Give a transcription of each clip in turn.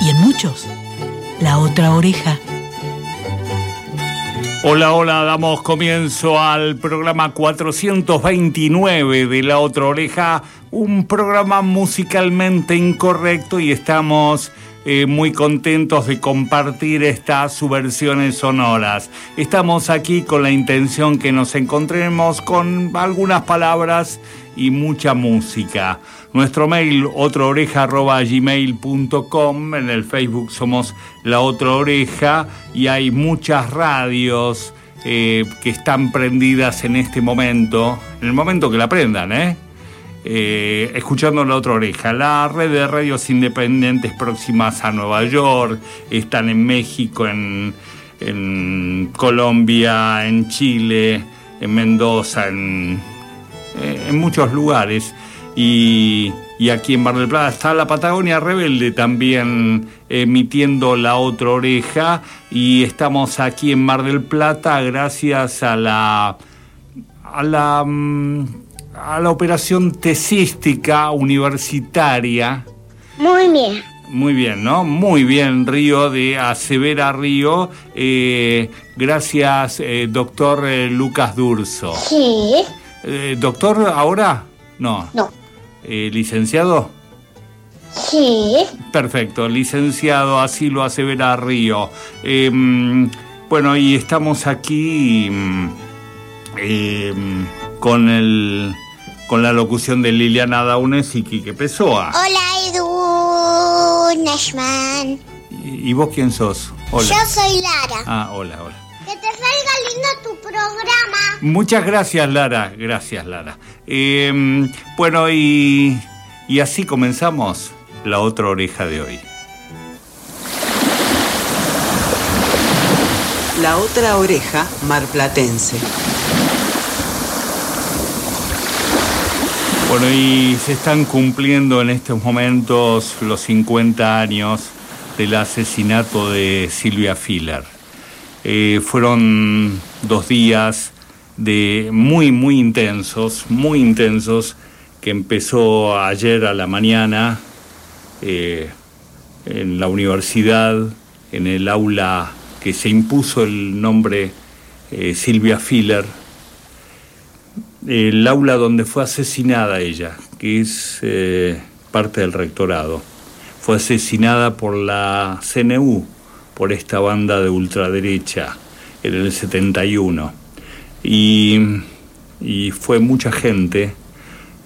y en muchos la otra oreja. Hola, hola, damos comienzo al programa 429 de La Otra Oreja, un programa musicalmente incorrecto y estamos eh, muy contentos de compartir estas subversiones sonoras. Estamos aquí con la intención que nos encontremos con algunas palabras y mucha música. Nuestro mail, otraoreja.gmail.com. En el Facebook somos La Otra Oreja y hay muchas radios eh, que están prendidas en este momento, en el momento que la prendan, ¿eh? ¿eh? escuchando La Otra Oreja. La red de radios independientes próximas a Nueva York, están en México, en, en Colombia, en Chile, en Mendoza, en, eh, en muchos lugares y, aquí en Mar del Plata está la Patagonia Rebelde también emitiendo la otra oreja y estamos aquí en Mar del Plata gracias a la a la mm, a la operación tesística universitaria. Muy bien. Muy bien, ¿no? Muy bien, Río, de Acevera Río. Eh, gracias, eh, doctor Lucas Durso. Sí. ¿Doctor ahora? No. No. Eh, ¿Licenciado? Sí. Perfecto, licenciado Asilo Acevera Río. Em, bueno, y estamos aquí em, con el con la locución de Liliana Daunes y Quique Pessoa. Hola, Edu Nashman. ¿Y, vos quién sos? Hola. Yo soy Lara. Ah, hola, hola. Que te salga lindo tu programa. Muchas gracias, Lara. Gracias, Lara. Em, bueno, y, y así comenzamos la otra oreja de hoy. La otra oreja marplatense. Bueno, y se están cumpliendo en estos momentos los 50 años del asesinato de Silvia Filler. Eh, fueron dos días de muy, muy intensos, muy intensos, que empezó ayer a la mañana eh, en la universidad, en el aula que se impuso el nombre eh, Silvia Filler, el aula donde fue asesinada ella, que es parte del rectorado. Fue asesinada por la CNU, por esta banda de ultraderecha, en el 71 y, fue mucha gente,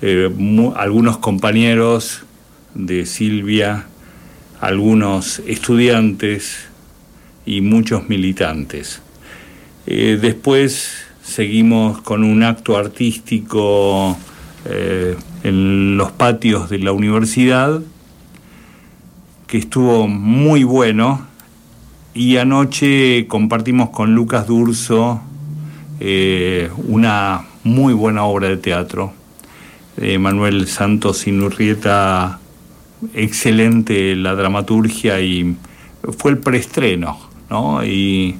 eh, algunos compañeros de Silvia, algunos estudiantes y muchos militantes. Eh, después seguimos con un acto artístico eh, en los patios de la universidad que estuvo muy bueno y anoche compartimos con Lucas Durso eh, una muy buena obra de teatro. Manuel Santos Inurrieta, excelente la dramaturgia y fue el preestreno, ¿no? Y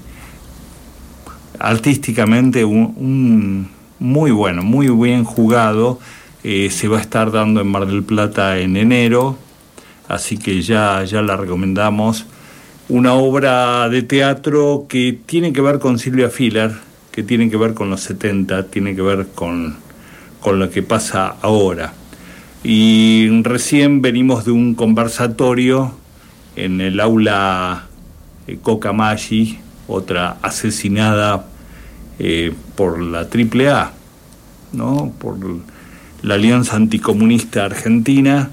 artísticamente un, muy bueno, muy bien jugado. Eh, se va a estar dando en Mar del Plata en enero, así que ya, ya la recomendamos. Una obra de teatro que tiene que ver con Silvia Filler, que tienen que ver con los 70, tiene que ver con, lo que pasa ahora. Y recién venimos de un conversatorio en el aula eh, Coca Maggi, otra asesinada eh, por la AAA, ¿no? por la Alianza Anticomunista Argentina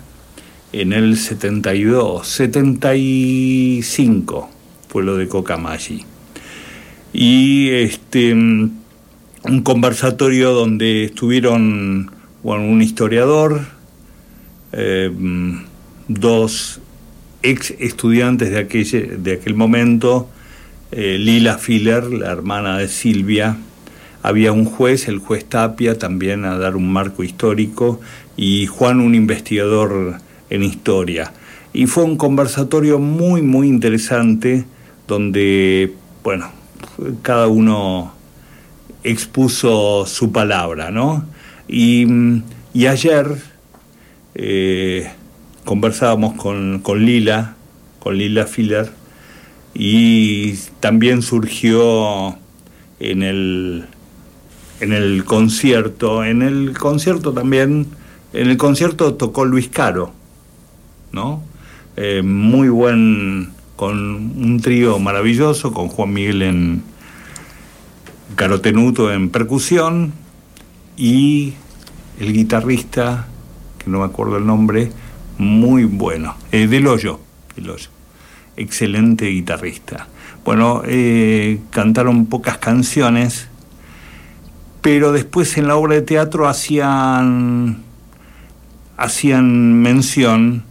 en el 72, 75 fue lo de Coca Maggi. Y este un conversatorio donde estuvieron un historiador, eh, dos ex estudiantes de aquel, de aquel momento, eh, Lila Filler, la hermana de Silvia, había un juez, el juez Tapia, también a dar un marco histórico, y Juan, un investigador en historia. Y fue un conversatorio muy, muy interesante, donde, bueno, cada uno expuso su palabra, ¿no? Y, ayer eh, conversábamos con, con, Lila, con Lila Filler, y también surgió en el, en el concierto, en el concierto también, en el concierto tocó Luis Caro, ¿no? Eh, muy buen, con un trío maravilloso, con Juan Miguel en Carotenuto en percusión y el guitarrista, que no me acuerdo el nombre, muy bueno, eh, Del Hoyo, excelente guitarrista. Bueno, eh, cantaron pocas canciones, pero después en la obra de teatro hacían, hacían mención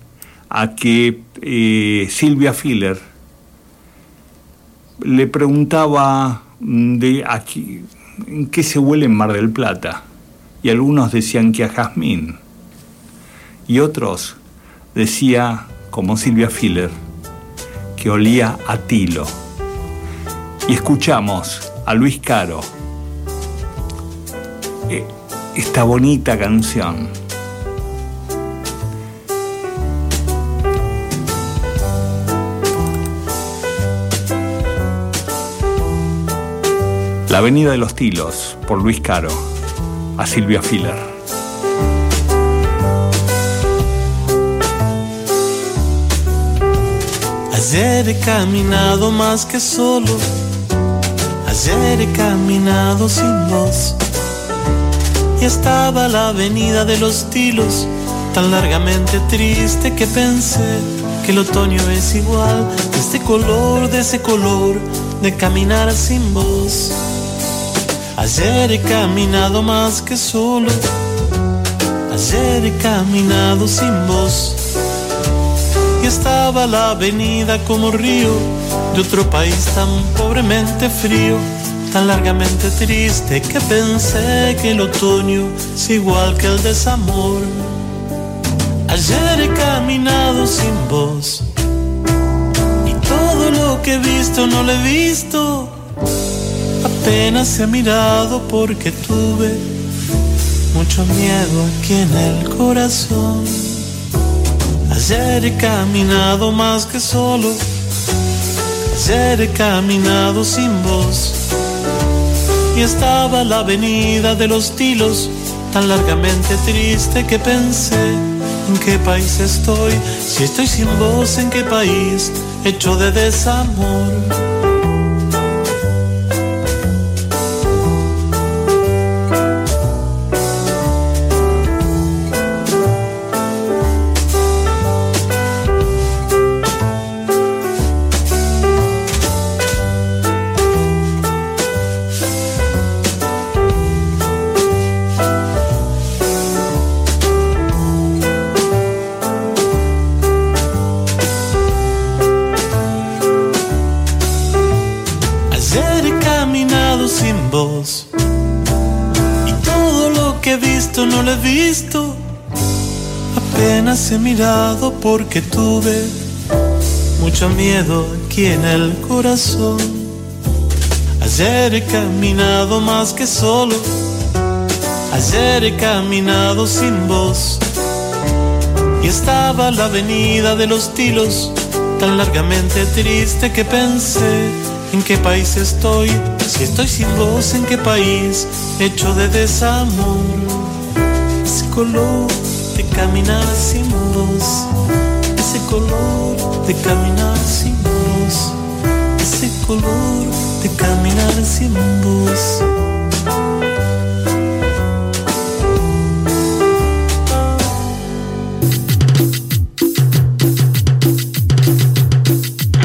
a que eh, Silvia Filler le preguntaba de aquí, ¿en qué se huele en Mar del Plata? Y algunos decían que a jazmín. Y otros decía, como Silvia Filler, que olía a tilo. Y escuchamos a Luis Caro eh, esta bonita canción. La Avenida de los Tilos, por Luis Caro, a Silvia Filler. Ayer he caminado más que solo, ayer he caminado sin voz. Y estaba la avenida de los tilos, tan largamente triste que pensé que el otoño es igual, de este color, de ese color, de caminar sin voz. Ayer he caminado más que solo. Ayer he caminado sin voz. Y estaba la avenida como río de otro país tan pobremente frío, tan largamente triste que pensé que el otoño es igual que el desamor. Ayer he caminado sin voz. Y todo lo que he visto no lo he visto Apenas he mirado porque tuve mucho miedo aquí en el corazón. Ayer he caminado más que solo. Ayer he caminado sin voz. Y estaba la avenida de los tilos tan largamente triste que pensé en qué país estoy. Si estoy sin voz, en qué país hecho de desamor. He mirado porque tuve mucho miedo aquí en el corazón. Ayer he caminado más que solo. Ayer he caminado sin voz. Y estaba la avenida de los tilos tan largamente triste que pensé en qué país estoy. Si estoy sin voz, en qué país hecho de desamor. Caminar sin voz, ese color de caminar sin voz, ese color de caminar sin voz.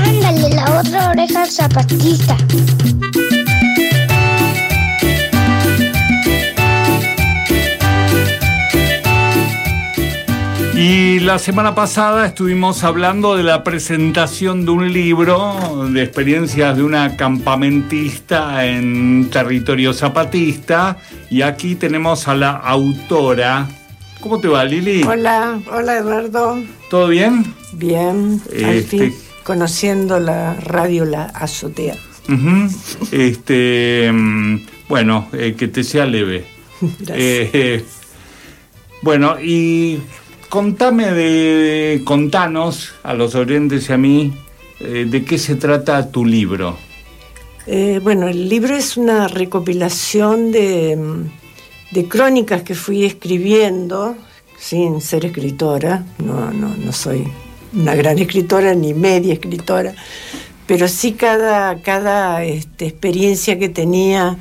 Ándale la otra oreja zapatista. La semana pasada estuvimos hablando de la presentación de un libro de experiencias de una campamentista en territorio zapatista y aquí tenemos a la autora. ¿Cómo te va, Lili? Hola, hola Eduardo. ¿Todo bien? Bien, al Este- fin conociendo la radio La Azotea. Este, mm, bueno, eh, que te sea leve. Gracias. Eh, bueno, y contame de, contanos a los oyentes y a mí eh, de qué se trata tu libro. Eh, bueno, el libro es una recopilación de, mm, de crónicas que fui escribiendo sin ser escritora. No, no, no soy una gran escritora ni media escritora, pero sí cada, cada este, experiencia que tenía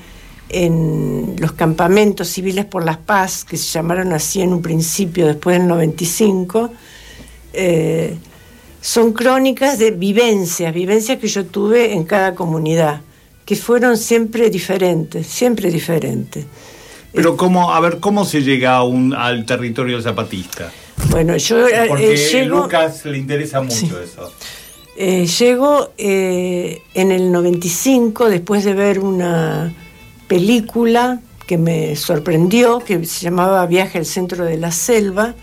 en los campamentos civiles por la paz, que se llamaron así en un principio, después del 95, eh, son crónicas de vivencias, vivencias que yo tuve en cada comunidad, que fueron siempre diferentes, siempre diferentes. Pero cómo, a ver, ¿cómo se llega a un- al territorio zapatista? Bueno, yo eh, Porque eh, llego, Lucas le interesa mucho Sí. eso. eh, llego eh, en el 95, después de ver una película que me sorprendió, que se llamaba Viaje al centro de la selva,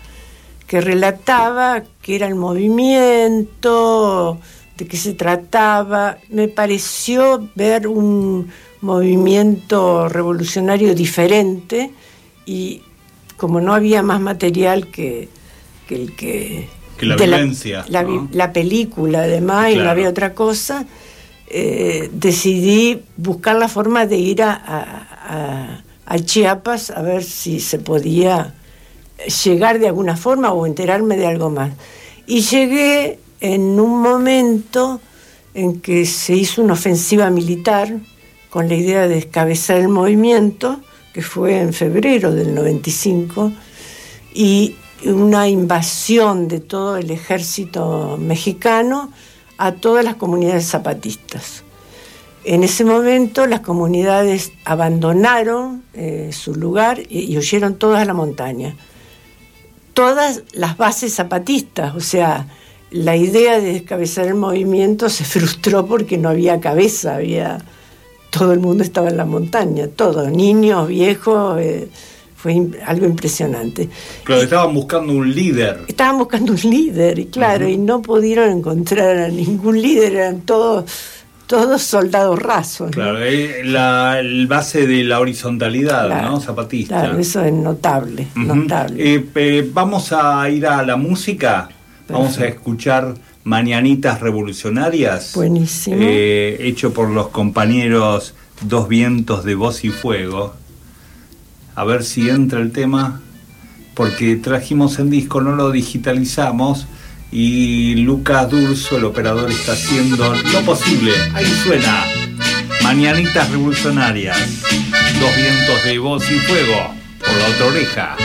que relataba que era el movimiento, de qué se trataba. Me pareció ver un movimiento revolucionario diferente y como no había más material que, que el que... Que la de vivencia, La, ¿no? vi- la película además y no había otra cosa, eh, decidí buscar la forma de ir a, a- Chiapas a ver si se podía llegar de alguna forma o enterarme de algo más. Y llegué en un momento en que se hizo una ofensiva militar con la idea de descabezar el movimiento, que fue en febrero del 95, y una invasión de todo el ejército mexicano a todas las comunidades zapatistas. En ese momento las comunidades abandonaron eh, su lugar y, huyeron todas a la montaña. Todas las bases zapatistas, o sea, la idea de descabezar el movimiento se frustró porque no había cabeza, había todo el mundo estaba en la montaña, todo, niños, viejos, eh, fue algo impresionante. Pero estaban buscando un líder. Estaban buscando un líder, y claro, y no pudieron encontrar a ningún líder, eran todos, todos soldados rasos. Claro, eh, la el base de la horizontalidad, Claro, ¿no? Zapatista. Claro, eso es notable, notable. Eh, eh, vamos a ir a la música. Vamos a escuchar Mañanitas Revolucionarias. Buenísimo. eh, hecho por los compañeros Dos Vientos de Voz y Fuego. A ver si entra el tema. Porque trajimos en disco, no lo digitalizamos. Y Lucas Durso, el operador, está haciendo lo posible. Ahí suena. Mañanitas Revolucionarias. Dos vientos de voz y fuego. Por la otra oreja.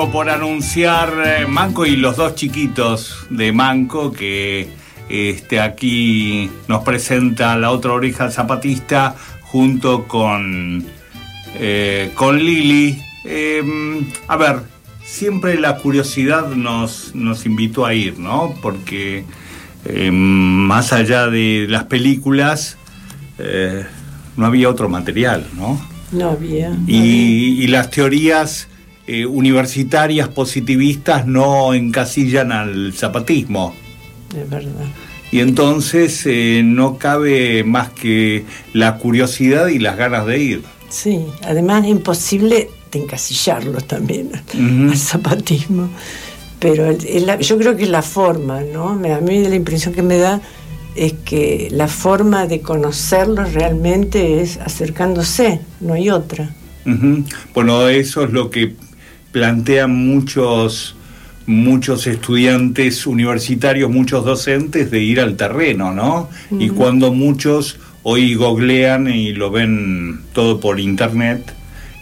Manco por anunciar, eh, Manco y los dos chiquitos de Manco que este, aquí nos presenta la otra oreja zapatista junto con, eh, con Lili. Eh, a ver, siempre la curiosidad nos, nos invitó a ir, ¿no? Porque eh, más allá de las películas, eh, no había otro material, ¿no? No había. no había. Y, y las teorías eh, universitarias positivistas no encasillan al zapatismo. Es verdad. Y entonces eh, no cabe más que la curiosidad y las ganas de ir. Sí, además es imposible de encasillarlos también al zapatismo. Pero el- el- yo creo que la forma, ¿no? A mí la impresión que me da es que la forma de conocerlos realmente es acercándose, no hay otra. Bueno, eso es lo que plantean muchos muchos estudiantes universitarios, muchos docentes de ir al terreno, ¿no? Y cuando muchos hoy googlean y lo ven todo por internet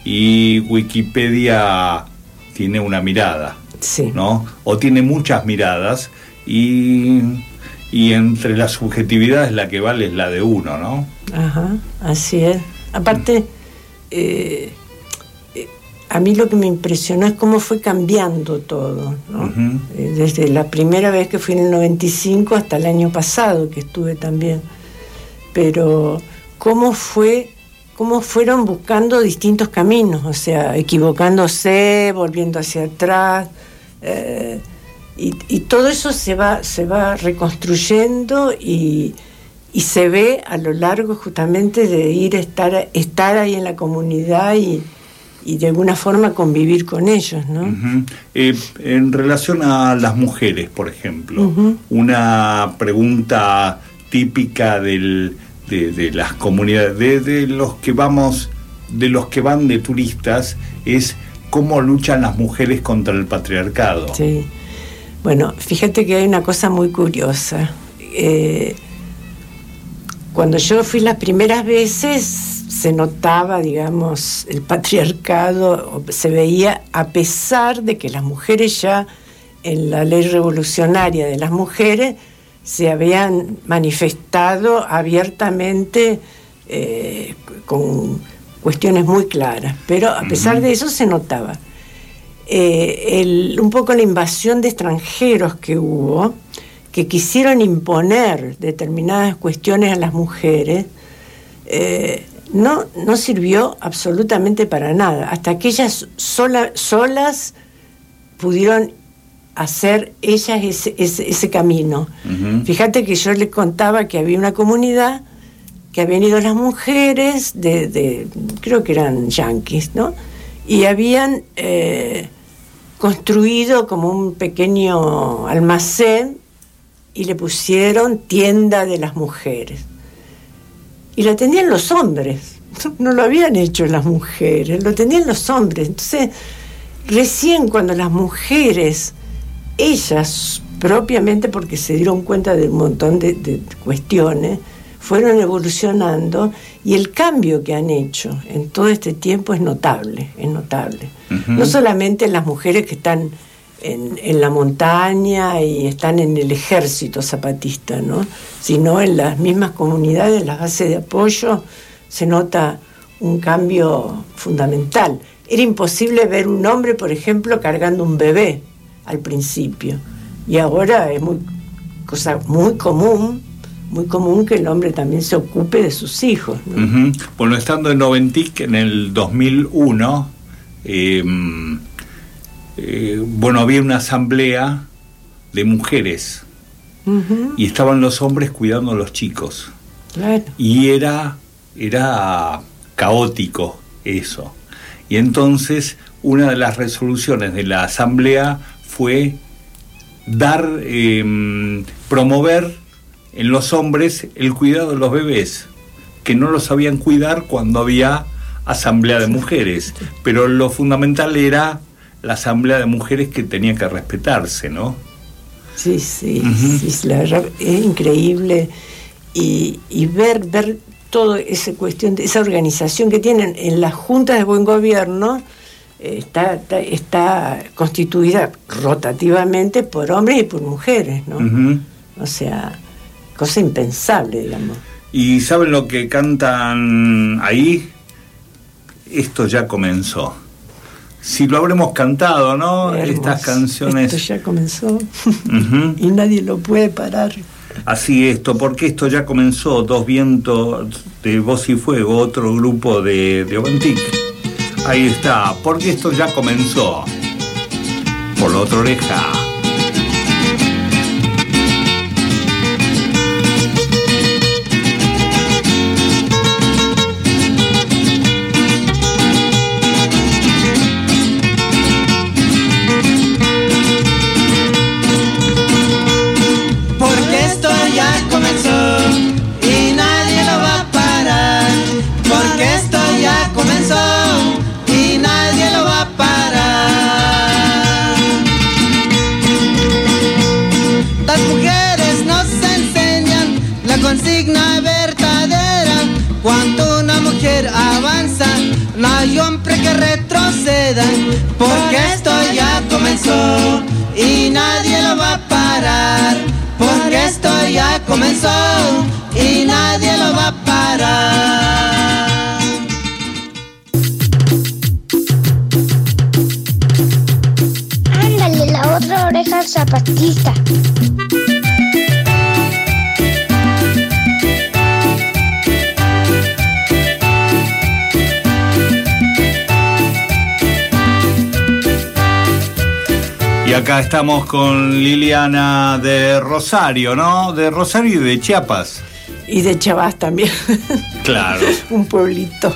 y Wikipedia tiene una mirada, Sí. ¿no? O tiene muchas miradas y, y entre las subjetividades la que vale es la de uno, ¿no? Ajá, así es. Aparte, eh, eh, a mí lo que me impresionó es cómo fue cambiando todo. Eh, Desde la primera vez que fui en el 95 hasta el año pasado que estuve también. Pero cómo fue, cómo fueron buscando distintos caminos, o sea, equivocándose, volviendo hacia atrás. eh, y, y todo eso se va, se va reconstruyendo y, y se ve a lo largo justamente de ir a estar, estar ahí en la comunidad y, y de alguna forma convivir con ellos, ¿no? Eh, en relación a las mujeres, por ejemplo, una pregunta típica del, de, de las comunidades, de, de los que vamos, de los que van de turistas, es cómo luchan las mujeres contra el patriarcado. Sí. Bueno, fíjate que hay una cosa muy curiosa. Eh, cuando yo fui las primeras veces se notaba, digamos, el patriarcado, se veía a pesar de que las mujeres ya en la ley revolucionaria de las mujeres se habían manifestado abiertamente eh, con cuestiones muy claras, pero a pesar de eso se notaba. Eh, el- un poco la invasión de extranjeros que hubo, que quisieron imponer determinadas cuestiones a las mujeres, eh, no, no sirvió absolutamente para nada, hasta que ellas sola- solas pudieron hacer ellas ese, ese- ese camino. Fíjate que yo les contaba que había una comunidad que habían ido las mujeres de, de- creo que eran yanquis, ¿no? Y habían eh, construido como un pequeño almacén y le pusieron tienda de las mujeres. Y lo tenían los hombres, no lo habían hecho las mujeres, lo tenían los hombres. Entonces, recién cuando las mujeres, ellas propiamente porque se dieron cuenta de un montón de, de cuestiones, fueron evolucionando y el cambio que han hecho en todo este tiempo es notable, es notable. No solamente las mujeres que están en, la montaña y están en el ejército zapatista, ¿no? sino en las mismas comunidades, en las bases de apoyo, se nota un cambio fundamental. Era imposible ver un hombre, por ejemplo, cargando un bebé al principio. Y ahora es muy cosa muy común, muy común que el hombre también se ocupe de sus hijos. ¿no? Ujú. Bueno, estando en Noventic en el 2001, eh, eh, bueno, había una asamblea de mujeres y estaban los hombres cuidando a los chicos. claro. Y era, era caótico eso. Y entonces una de las resoluciones de la asamblea fue dar, eh, promover en los hombres el cuidado de los bebés, que no los sabían cuidar cuando había asamblea de mujeres, pero lo fundamental era la asamblea de mujeres que tenía que respetarse, ¿no? Sí, sí, sí, la verdad es increíble y, y ver, ver toda esa cuestión, de esa organización que tienen en las juntas de buen gobierno, eh, está, está, está constituida rotativamente por hombres y por mujeres, ¿no? O sea, cosa impensable, digamos. ¿Y saben lo que cantan ahí? Esto ya comenzó. Si lo habremos cantado, ¿no? Estas canciones. Esto ya comenzó y nadie lo puede parar. Así esto, porque esto ya comenzó, Dos Vientos de Voz y Fuego, otro grupo de, de Oventic. Ahí está, porque esto ya comenzó. Por la otra oreja. Ya estamos con Liliana de Rosario, ¿no? De Rosario y de Chiapas. Y de Chavás también, Claro. un pueblito.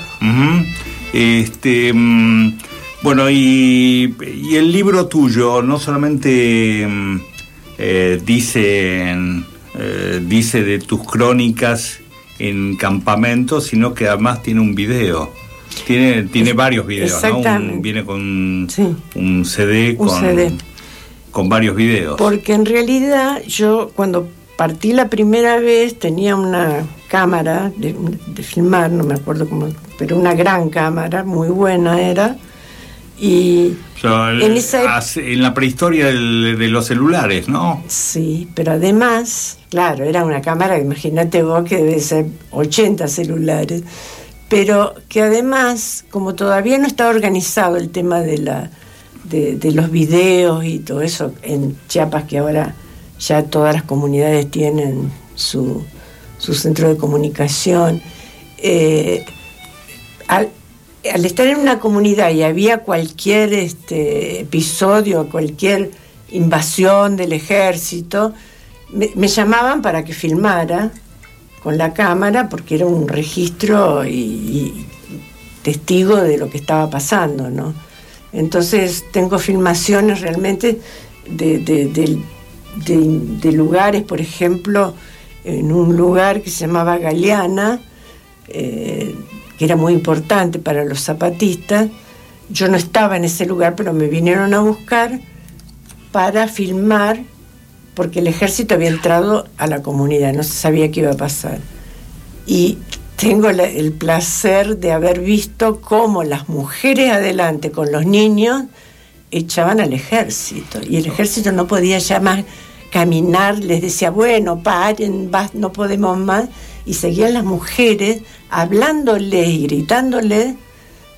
Este, mm, bueno, y, y el libro tuyo no solamente mm, eh, dice, eh, dice de tus crónicas en campamentos, sino que además tiene un video. Tiene, tiene varios videos, ¿no? Un- viene con Sí. un CD Un con, CD. Con varios videos. Porque en realidad yo cuando partí la primera vez tenía una cámara de, de filmar, no me acuerdo cómo, pero una gran cámara, muy buena era. Y O sea, el- en esa la prehistoria del- de los celulares, ¿no? sí, pero además, claro, era una cámara, imagínate vos que debe ser 80 celulares, pero que además, como todavía no estaba organizado el tema de la de, los videos y todo eso en Chiapas que ahora ya todas las comunidades tienen su, su centro de comunicación. eh, al, estar en una comunidad y había cualquier este, episodio, cualquier invasión del ejército, me, me llamaban para que filmara con la cámara porque era un registro y, y testigo de lo que estaba pasando, ¿no? Entonces tengo filmaciones realmente de, lugares, por ejemplo, en un lugar que se llamaba Galeana, eh, que era muy importante para los zapatistas. Yo no estaba en ese lugar, pero me vinieron a buscar para filmar, porque el ejército había entrado a la comunidad, no se sabía qué iba a pasar. Y tengo la- el placer de haber visto cómo las mujeres adelante con los niños echaban al ejército. Y el ejército no podía ya más caminar, les decía, bueno, paren, vas, no podemos más. Y seguían las mujeres hablándoles y gritándoles.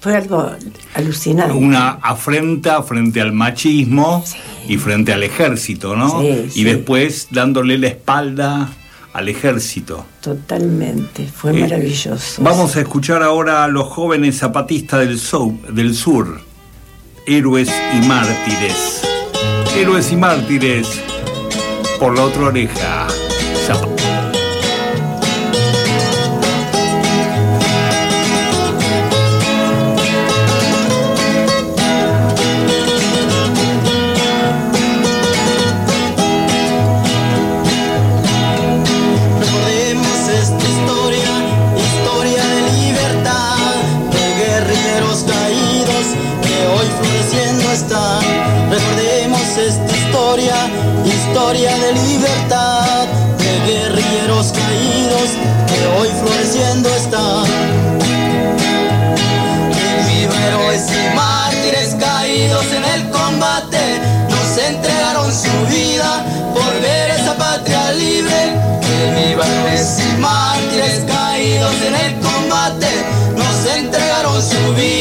Fue algo alucinante. Una afrenta frente al machismo y frente al ejército, ¿no? Sí, y sí. después dándole la espalda al ejército. Totalmente, fue Eh, maravilloso. Vamos a escuchar ahora a los jóvenes zapatistas del, del sur, héroes y mártires. Héroes y mártires, por la otra oreja.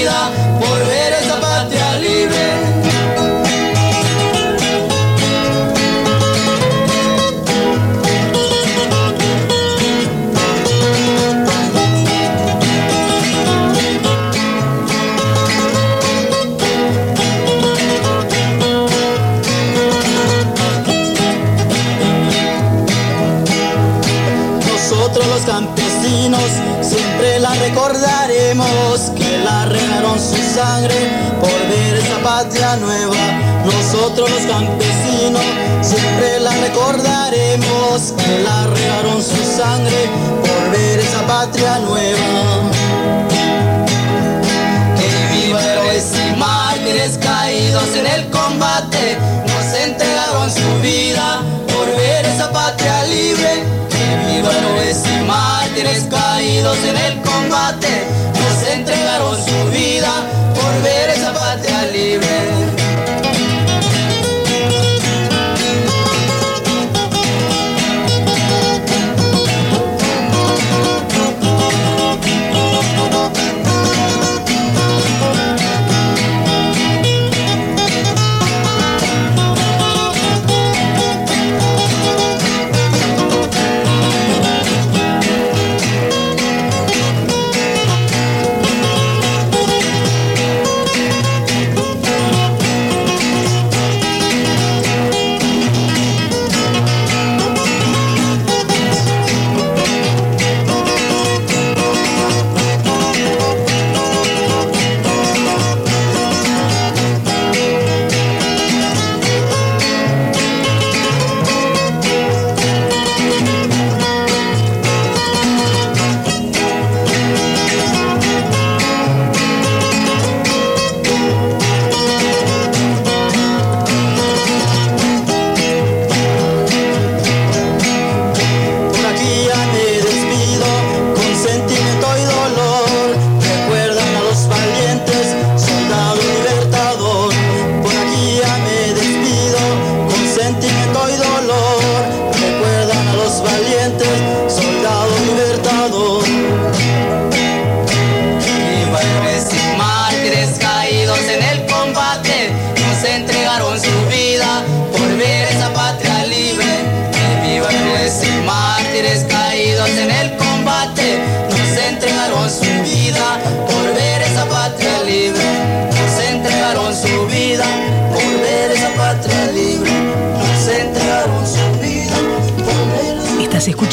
Vida siempre la recordaremos que la regaron su sangre por ver esa patria nueva. Nosotros los campesinos siempre la recordaremos que la regaron su sangre por ver esa patria nueva. Que viva héroes y mártires caídos en el combate, nos entregaron su vida mártires caídos en el combate, nos entregaron su vida por ver esa patria libre.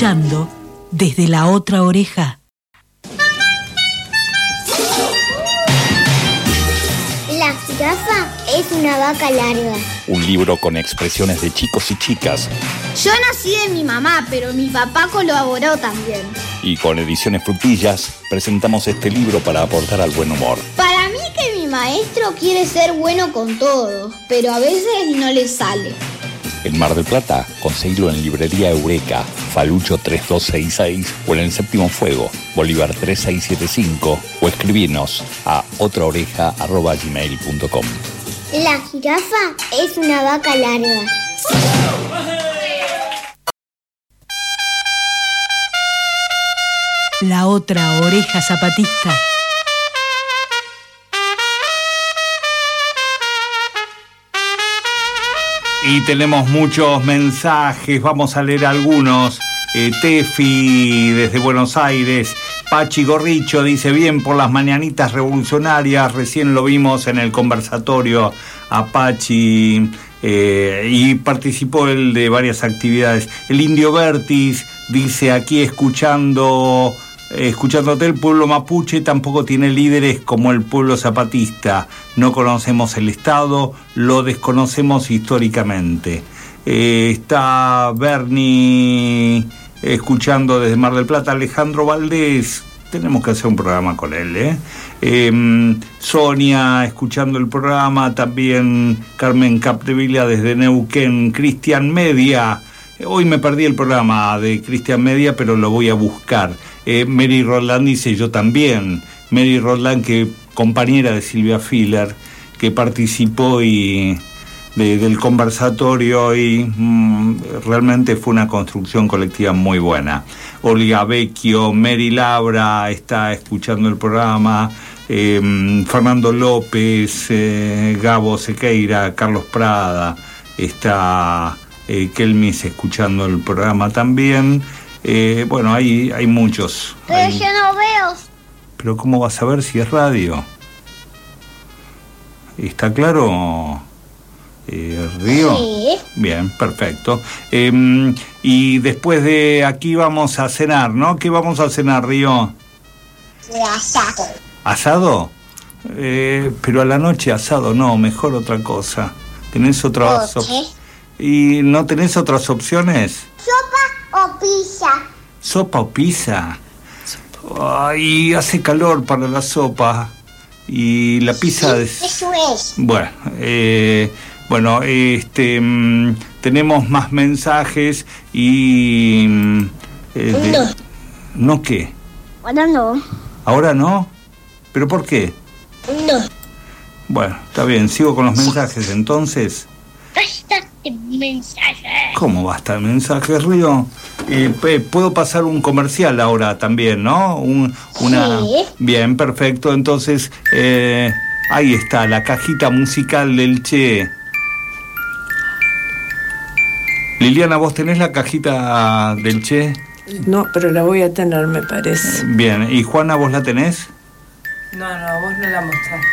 Escuchando desde la otra oreja. La jirafa es una vaca larga. Un libro con expresiones de chicos y chicas Yo nací de mi mamá, pero mi papá colaboró también. y con ediciones frutillas presentamos este libro para aportar al buen humor. Para mí que mi maestro quiere ser bueno con todos, pero a veces no le sale. En Mar del Plata, conseguilo en Librería Eureka, Falucho 3266 o en el Séptimo Fuego, Bolívar 3675 o escribirnos a otraoreja.gmail.com. La jirafa es una vaca larga. La otra oreja zapatista. Y tenemos muchos mensajes, vamos a leer algunos. Eh, Tefi desde Buenos Aires, Pachi Gorricho dice bien por las mañanitas revolucionarias, recién lo vimos en el conversatorio a Pachi eh, y participó él de varias actividades. El Indio Vertis dice aquí escuchando escuchándote, el pueblo mapuche tampoco tiene líderes como el pueblo zapatista. No conocemos el Estado, lo desconocemos históricamente. Eh, está Bernie escuchando desde Mar del Plata, Alejandro Valdés. Tenemos que hacer un programa con él, ¿eh? Eh, Sonia escuchando el programa, también Carmen Capdevila desde Neuquén, Cristian Media Hoy me perdí el programa de Cristian Media, pero lo voy a buscar. Eh, Mary Roland dice yo también. Mary Roland, que compañera de Silvia Filler, que participó y de- del conversatorio y mm, realmente fue una construcción colectiva muy buena. Olga Vecchio, Mary Labra está escuchando el programa, eh, Fernando López, eh, Gabo Sequeira, Carlos Prada, está eh, Kelmis escuchando el programa también. Eh, bueno, hay, hay muchos. Pero Hay- yo no veo. pero ¿cómo vas a ver si es radio? ¿Está claro, eh, Río? Sí. Bien, perfecto. Em, y después de aquí vamos a cenar, ¿no? ¿Qué vamos a cenar, Río? Asado. ¿Asado? Eh, pero a la noche asado, no, mejor otra cosa. ¿Tenés otras ¿Por qué? ¿Y no tenés otras opciones? ¿Sopa o pizza? ¿Sopa o pizza? Ay, hace calor para la sopa. Y la pizza es... Eso es. Bueno, eh, bueno, este, mm, tenemos más mensajes y... mm, eh, de- No. ¿No qué? Ahora no. ¿Ahora no? ¿Pero por qué? No. Bueno, está bien, sigo con los mensajes entonces. Bastante mensaje. ¿Cómo va a estar el mensaje, Río? Eh, Puedo pasar un comercial ahora también, ¿no? Un, una... Sí. Bien, perfecto. Entonces, eh, ahí está, la cajita musical del Che. Liliana, ¿vos tenés la cajita del Che? No, pero la voy a tener, me parece. Bien, ¿y Juana, vos la tenés? No, no, vos no la mostrás.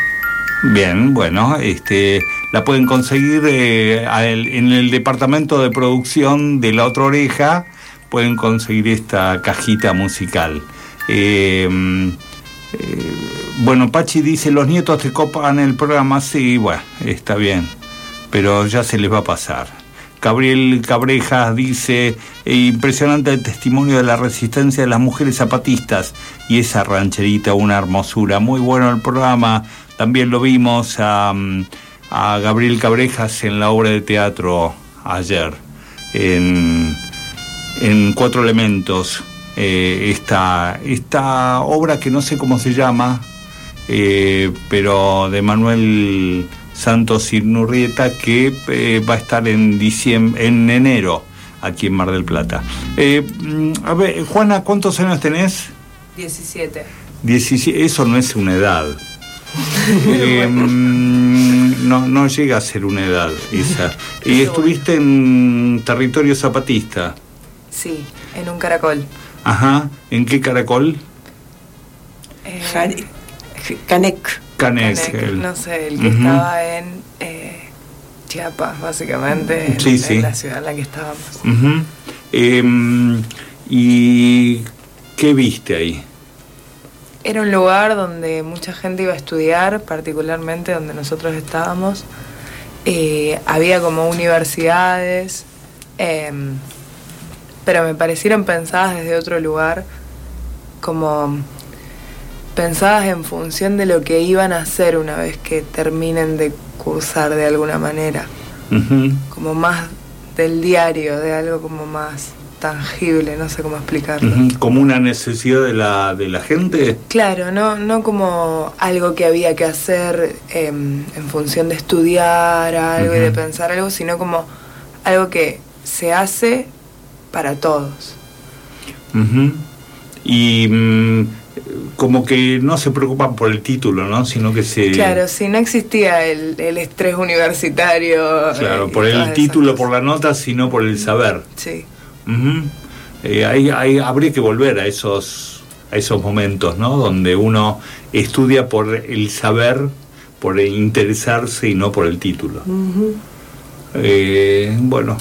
Bien, bueno, este, la pueden conseguir eh, en el departamento de producción de La Otra Oreja, pueden conseguir esta cajita musical. Eh, eh, bueno, Pachi dice, los nietos te copan el programa, sí, bueno, está bien, pero ya se les va a pasar. Gabriel Cabrejas dice, "Eh, impresionante el testimonio de la resistencia de las mujeres zapatistas y esa rancherita, una hermosura. Muy bueno el programa. También lo vimos a, mm, a Gabriel Cabrejas en la obra de teatro ayer, en, en Cuatro Elementos. Eh, esta, esta obra que no sé cómo se llama, eh, pero de Manuel Santos Irnurrieta, que eh, va a estar en diciembre, en enero aquí en Mar del Plata. Mm, a ver, Juana, ¿cuántos años tenés? 17. 17, eso no es una edad. Eh, mm, no, no llega a ser una edad esa. Y estuviste en territorio zapatista. Sí, en un caracol. Ajá. ¿En qué caracol? Eh. Canek, el- no sé, el que estaba en eh, Chiapas, básicamente, en, Sí, sí. en la ciudad en la que estábamos. Em, ¿Y qué viste ahí? Era un lugar donde mucha gente iba a estudiar, particularmente donde nosotros estábamos. Eh, había como universidades, em, pero me parecieron pensadas desde otro lugar, como pensadas en función de lo que iban a hacer una vez que terminen de cursar de alguna manera, como más del diario, de algo como más tangible, no sé cómo explicarlo. ¿Como una necesidad de la, de la gente? Claro, no, no como algo que había que hacer em, en función de estudiar algo y de pensar algo, sino como algo que se hace para todos. Y mm, como que no se preocupan por el título, ¿no? Sino que se... Claro, si no existía el, el estrés universitario. Claro, eh, por el título, por la nota, sino por el saber. Sí. Ujú. Eh, ahí- ahí habría que volver a esos, a esos momentos, ¿no? Donde uno estudia por el saber, por interesarse y no por el título. Ujú. Eh, bueno,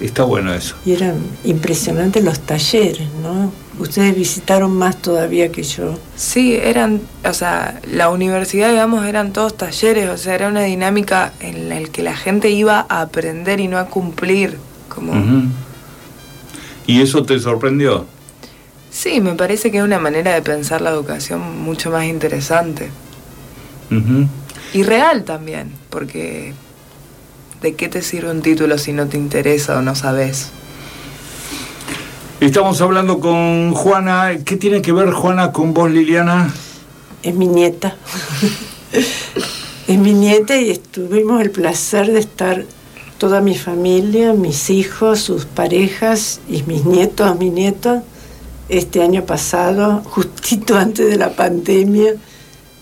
está bueno eso. Y eran impresionantes los talleres, ¿no? Ustedes visitaron más todavía que yo. Sí, eran, o sea, la universidad, digamos, eran todos talleres, o sea, era una dinámica en la que la gente iba a aprender y no a cumplir. Como. ¿Y eso te sorprendió? Sí, me parece que es una manera de pensar la educación mucho más interesante. Y real también, porque ¿de qué te sirve un título si no te interesa o no sabes? Estamos hablando con Juana. ¿Qué tiene que ver Juana con vos, Liliana? Es mi nieta. es mi nieta y tuvimos el placer de estar toda mi familia, mis hijos, sus parejas y mis nietos, mis nietos, este año pasado, justito antes de la pandemia,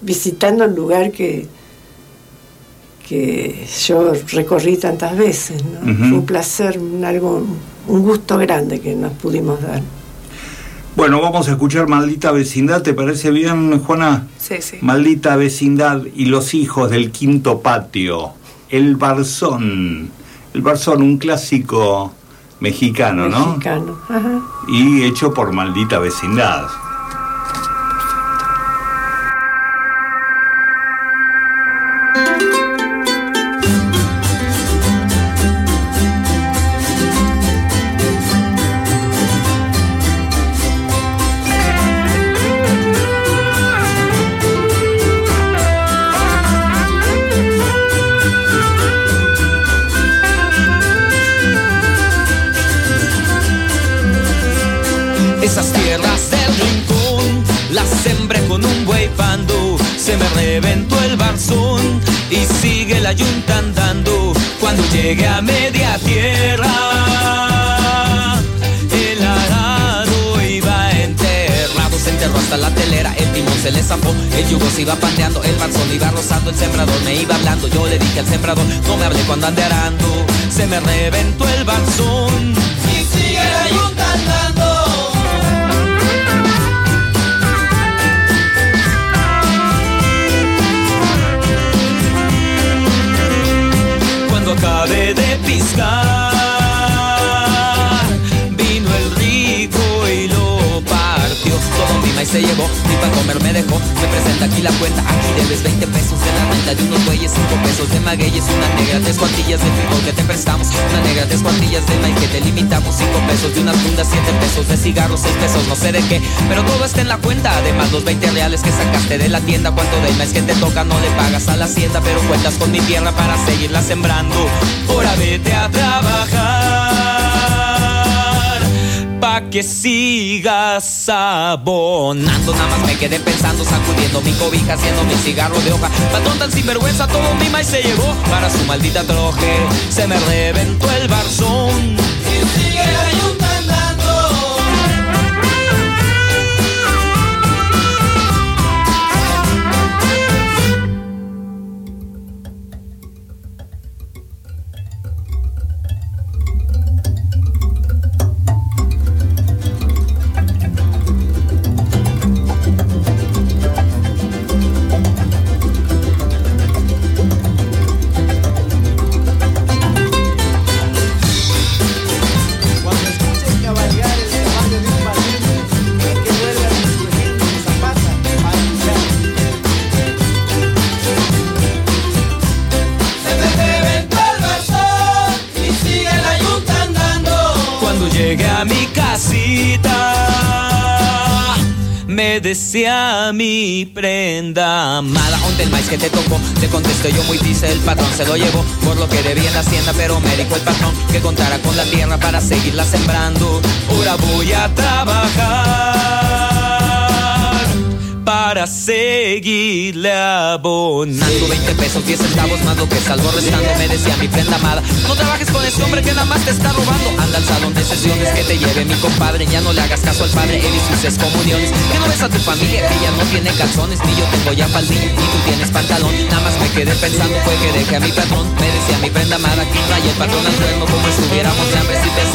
visitando el lugar que, que yo recorrí tantas veces. ¿no? Fue un placer, un, algo, un gusto grande que nos pudimos dar. Bueno, vamos a escuchar Maldita Vecindad. ¿Te parece bien, Juana? Sí, sí. Maldita Vecindad y los hijos del quinto patio. El Barzón. El Barzón, un clásico mexicano, ¿no? Mexicano. Ajá. Y hecho por Maldita Vecindad. Reventó el barzón y sigue la yunta andando. Cuando llegue a media tierra, el arado iba enterrado. Se enterró hasta la telera, el timón se le zafó. El yugo se iba pandeando, el barzón iba rozando. El sembrador me iba hablando. Yo le dije al sembrador, no me hable cuando ande arando. Se me reventó el barzón acabé de piscar. Todo mi maíz se llevó, ni para comer me dejó. Se presenta aquí la cuenta, aquí debes 20 pesos de la renta de unos bueyes, 5 pesos de magueyes, una negra, tres cuartillas de frijol que te prestamos, una negra, tres cuartillas de maíz que te limitamos, 5 pesos de unas fundas, 7 pesos de cigarros, 6 pesos no sé de qué, pero todo está en la cuenta. Además, los 20 reales que sacaste de la tienda, cuánto del mes que te toca no le pagas a la hacienda, pero cuentas con mi tierra para seguirla sembrando. Ahora vete a trabajar pa' que sigas abonando. Nada más me quedé pensando, sacudiendo mi cobija, haciendo mi cigarro de hoja. Patrón tan sinvergüenza, todo mi maíz se llevó para su maldita troje. Se me reventó el barzón. Decía mi prenda amada. ¿Dónde el maíz que te tocó? Le contesté yo muy dice el patrón se lo llevó por lo que debía en la hacienda, pero me dijo el patrón que contara con la tierra para seguirla sembrando. Ahora voy a trabajar para seguirle abonando. 20 pesos, 10 centavos más lo que salgo restando. Me decía mi prenda amada No trabajes con ese hombre que nada más te está robando Anda al salón de sesiones que te lleve mi compadre. Ya no le hagas caso al padre, él y sus excomuniones. Que no ves a tu familia que ya no tiene calzones Ni yo tengo ya faldillo, ni tú tienes pantalón. Nada más me quedé pensando fue que dejé a mi patrón. Me decía mi prenda amada que trae el patrón al cuerno Como estuviéramos de hambre si te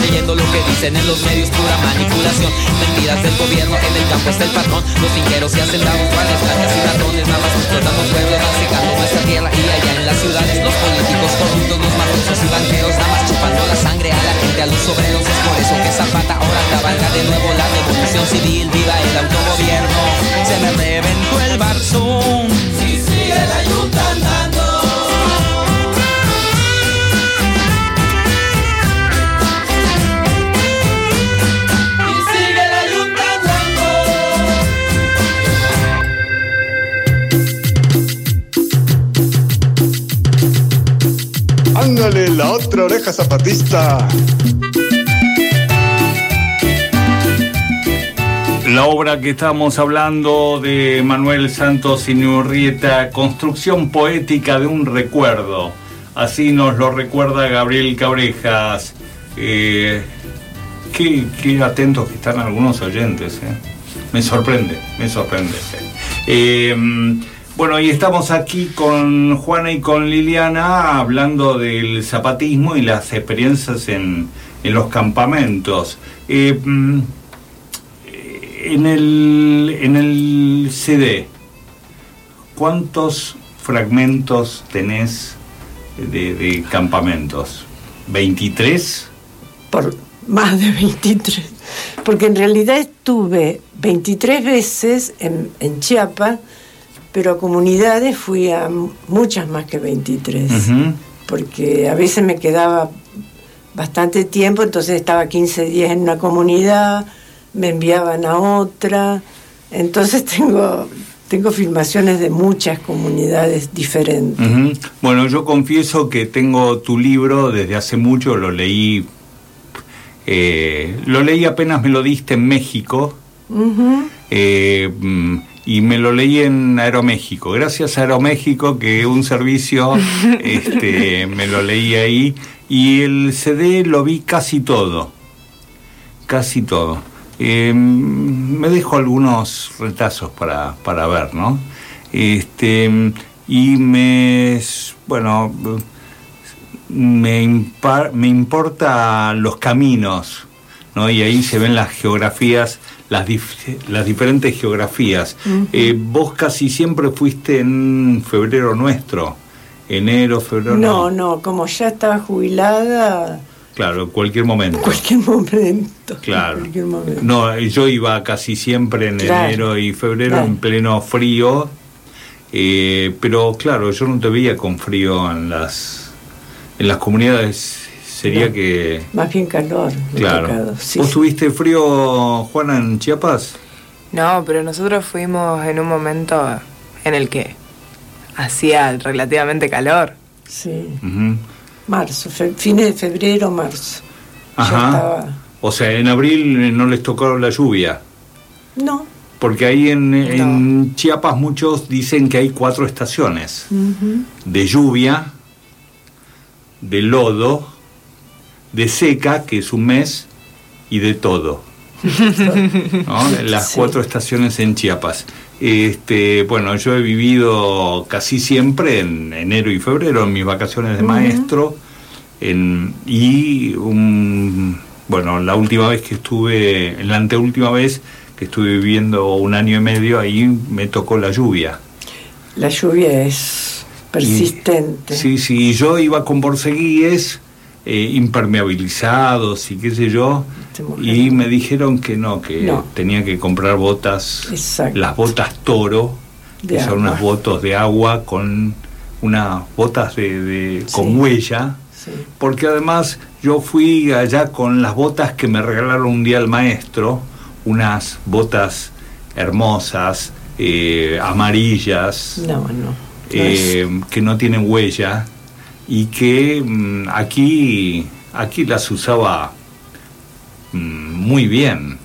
creyendo lo que dicen en los medios Pura manipulación, mentiras del gobierno En el campo está el patrón, los finqueros y hacendados Cuales, placas y ratones, nada más explotando pueblos secando nuestra tierra y allá en las ciudades Los políticos corruptos, los mafiosos y banqueros Nada más chupando la sangre a la gente, a los obreros. Es por eso que Zapata ahora cabalga de nuevo la revolución civil. Viva el autogobierno, se me reventó el barzón. Y sigue la yunta la otra oreja zapatista. la obra que estamos hablando de Manuel Santos Inurrieta, Construcción Poética de un Recuerdo. Así nos lo recuerda Gabriel Cabrejas. Eh, qué, qué atentos que están algunos oyentes. eh. Me sorprende, me sorprende. Eh, bueno, y estamos aquí con Juana y con Liliana hablando del zapatismo y las experiencias en, en los campamentos. Eh, mm, en el, en el CD, ¿cuántos fragmentos tenés de, de campamentos? ¿23? Por más de 23. Porque en realidad estuve 23 veces en, en Chiapas, pero a comunidades fui a muchas más que 23. Ujú. Porque a veces me quedaba bastante tiempo, entonces estaba 15 días en una comunidad, me enviaban a otra. Entonces tengo, tengo filmaciones de muchas comunidades diferentes. Bueno, yo confieso que tengo tu libro desde hace mucho, lo leí, eh, lo leí apenas me lo diste en México. Eh, y me lo leí en Aeroméxico. Gracias a Aeroméxico, que un servicio, este, me lo leí ahí. Y el CD lo vi casi todo. Casi todo. Eh, me dejo algunos retazos para, para ver, ¿no? Este, y me. Bueno. Me, impar- me importa los caminos, ¿no? Y ahí se ven las geografías, las, dif- las diferentes geografías. Eh, vos casi siempre fuiste en febrero nuestro, enero, febrero. No, no, como ya estaba jubilada, Claro, en cualquier momento. cualquier momento. Claro. cualquier momento. No, yo iba casi siempre en Claro. enero y febrero Claro. en pleno frío, eh, pero claro, yo no te veía con frío en las en las comunidades. Sería No. que Más bien calor. claro. sí. ¿Vos tuviste frío, Juana, en Chiapas? No, pero nosotros fuimos en un momento en el que hacía relativamente calor. Sí, marzo, fines de febrero, marzo. Ajá. estaba. O sea, en abril eh, no les tocó la lluvia. No. Porque ahí en, en Chiapas muchos dicen que hay cuatro estaciones. De lluvia, de lodo, de seca, que es un mes, y de todo. ¿no? Las Sí. cuatro estaciones en Chiapas. Este, bueno, yo he vivido casi siempre en enero y febrero, en mis vacaciones de maestro, en, y un, bueno, la última vez que estuve, la anteúltima vez que estuve viviendo un año y medio, ahí me tocó la lluvia. La lluvia es persistente. Sí, sí, yo iba con borceguíes eh, impermeabilizados y qué sé yo, y me dijeron que no, que No. tenía que comprar botas, Exacto. las botas toro, De que son unas botas de agua con unas botas de, de- con Sí. huella, Sí. porque además yo fui allá con las botas que me regalaron un día el maestro, unas botas hermosas, eh, amarillas, No, no. eh, que no tienen huella y que mm, aquí, aquí las usaba mm, muy bien.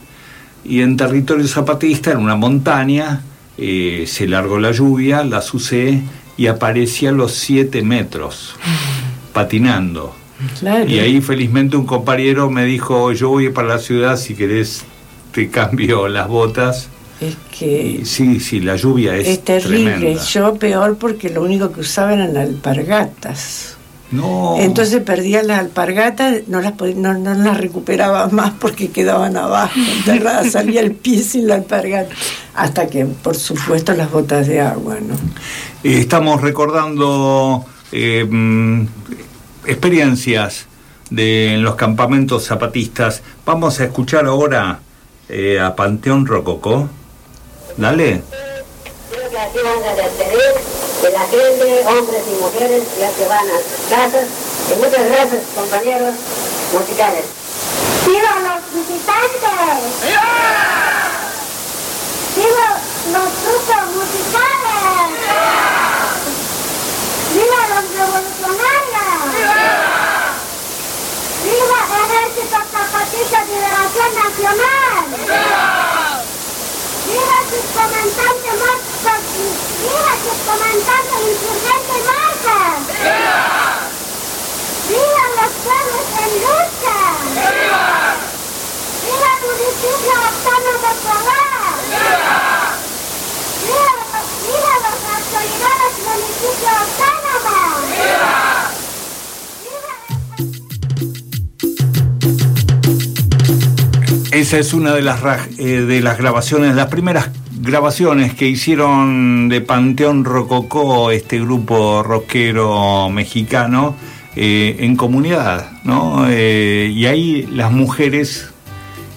Y en territorio zapatista, en una montaña, eh, se largó la lluvia, las usé y aparecía a los siete metros, patinando. Claro. Y ahí felizmente un compañero me dijo, yo voy para la ciudad, si querés te cambio las botas. Es que Y sí, sí, la lluvia es, es terrible. tremenda. Yo peor porque lo único que usaba eran alpargatas. No. Entonces perdía las alpargatas, no las, no, no las recuperaba más porque quedaban abajo, enterradas, salía el pie sin la alpargata. Hasta que, por supuesto, las botas de agua, ¿no? Eh, Estamos recordando eh, mm, experiencias de en los campamentos zapatistas. Vamos a escuchar ahora eh, a Panteón Rococó. Dale. Que van a de la gente, hombres y mujeres, ya que van a sus casas. Y muchas gracias, compañeros musicales. ¡Viva los visitantes! ¡Viva los grupos musicales! ¡Viva los revolucionarios! ¡Viva Ejército Zapatista de Liberación Nacional! comandante Marta. ¡Viva su comandante insurgente Marta! ¡Viva! ¡Viva los pueblos en lucha! ¡Viva! ¡Viva el municipio autónomo Polar! ¡Viva! ¡Viva, viva los autoridades municipio autónomo! ¡Viva! Esa es una de las, eh, de las grabaciones, las primeras grabaciones que hicieron de Panteón Rococó, este grupo rockero mexicano, eh, en comunidad, ¿no? Eh, y ahí las mujeres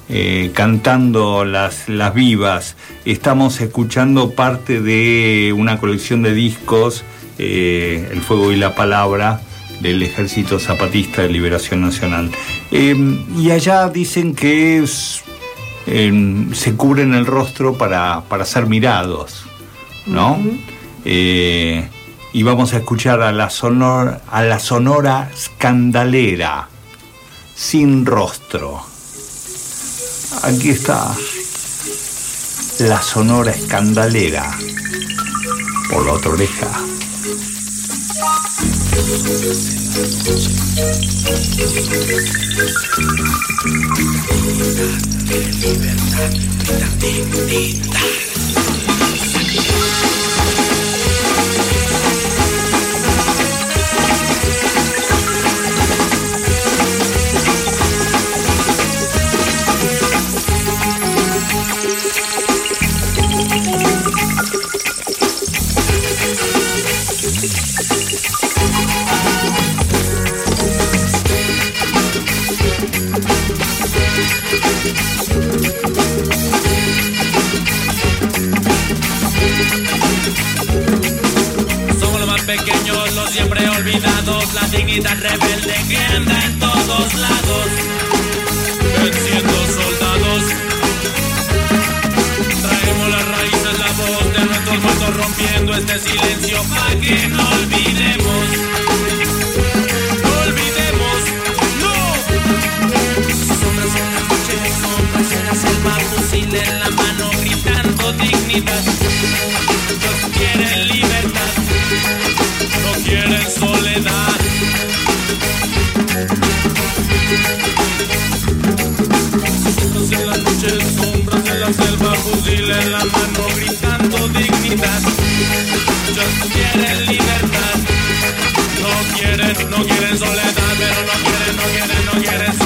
eh, cantando las, las vivas. Estamos escuchando parte de una colección de discos, El Fuego y la Palabra, del Ejército Zapatista de Liberación Nacional. Y allá dicen que es, eh, se cubren el rostro para, para ser mirados, ¿no? Eh, y vamos a escuchar a la, sonor, a la sonora escandalera, sin rostro. Aquí está la sonora escandalera por la otra oreja. Somos olvidados, la dignidad rebelde fusil en la mano, gritando dignidad. Ellos quieren libertad, no quieren, no quieren soledad, pero no quieren, no quieren, no quieren soledad,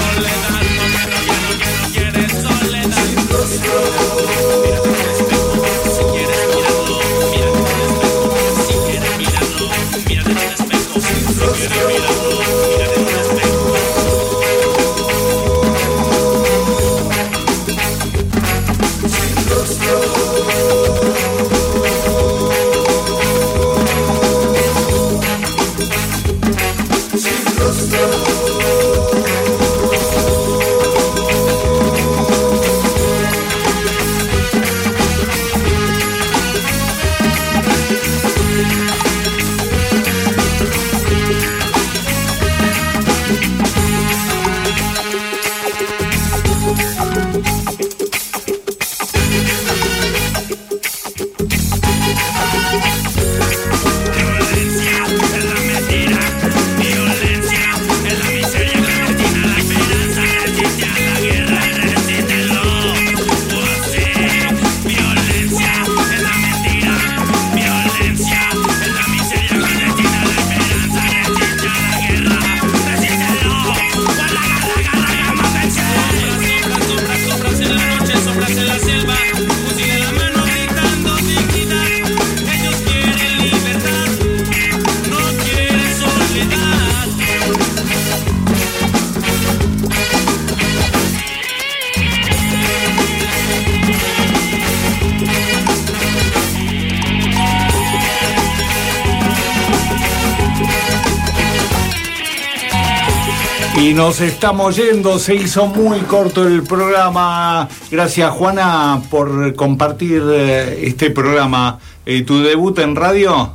nos estamos yendo, se hizo muy corto el programa. Gracias Juana por compartir eh, este programa. Eh, ¿Tu debut en radio?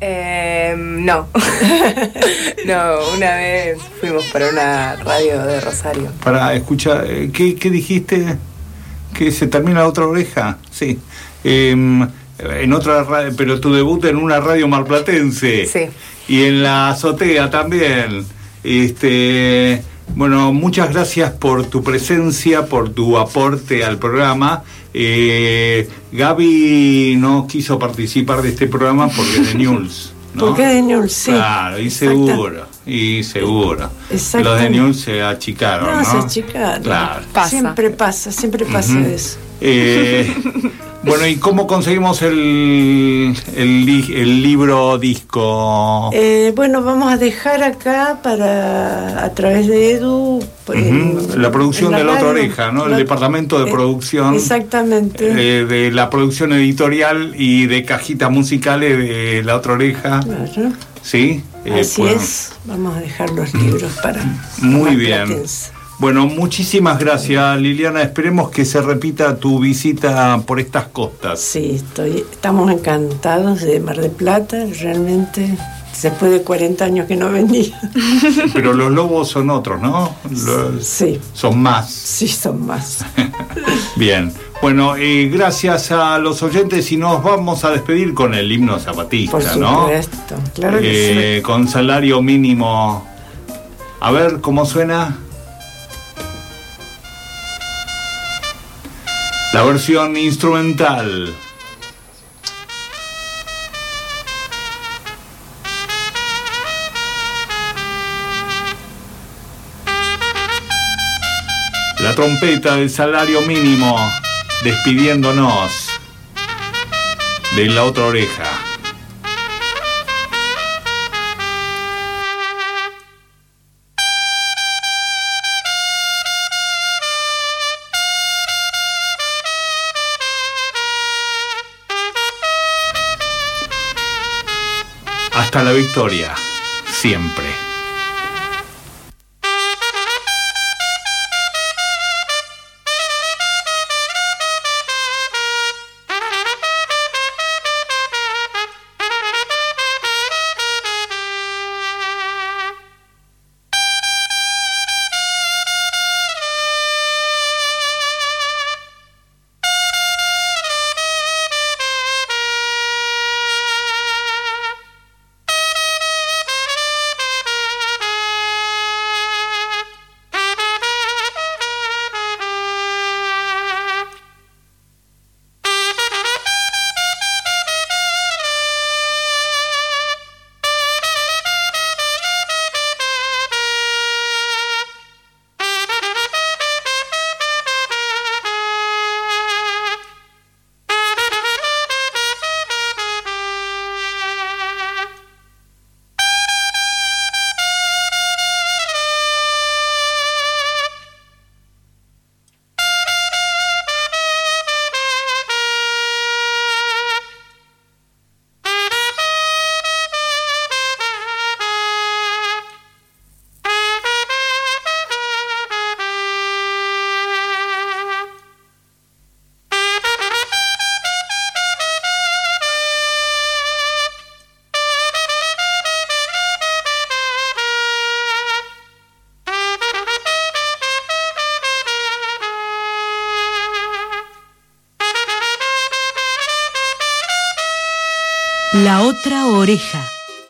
Eh, no. no, una vez fuimos para una radio de Rosario. Para escuchar, eh, ¿qué, qué dijiste? ¿Que se termina la otra oreja? Sí. Em, en otra radio, pero tu debut en una radio marplatense. Sí. Y en la azotea también. Este, bueno, muchas gracias por tu presencia, por tu aporte al programa. Eh, Gaby no quiso participar de este programa porque es de News. ¿no? Porque de News, sí. Claro, y seguro, Y seguro. Exacto. Los de Newell se achicaron, ¿no? No, se achicaron. Claro. Siempre pasa, siempre pasa eso. Eh, bueno, ¿y cómo conseguimos el, el, li- el libro disco? Eh, bueno, vamos a dejar acá para a través de Edu en- La producción la de la otra oreja, ¿no? El departamento de eh, producción. Exactamente. eh, de la producción editorial y de cajitas musicales de La Otra Oreja. Claro. ¿Sí? Eh, Así es. Vamos a dejar los libros para. Muy bien. Platense. Bueno, muchísimas gracias Liliana. Esperemos que se repita tu visita por estas costas. Sí, estoy, estamos encantados de Mar del Plata, realmente. Después de 40 años que no venía. Pero los lobos son otros, ¿no? Los- Sí. Son más. Sí, son más. Bien. Bueno, eh, gracias a los oyentes y nos vamos a despedir con el himno zapatista, Por ¿no? supuesto, claro que Eh, Con salario mínimo. A ver cómo suena. La versión instrumental. La trompeta del salario mínimo despidiéndonos de la otra oreja. La victoria, siempre.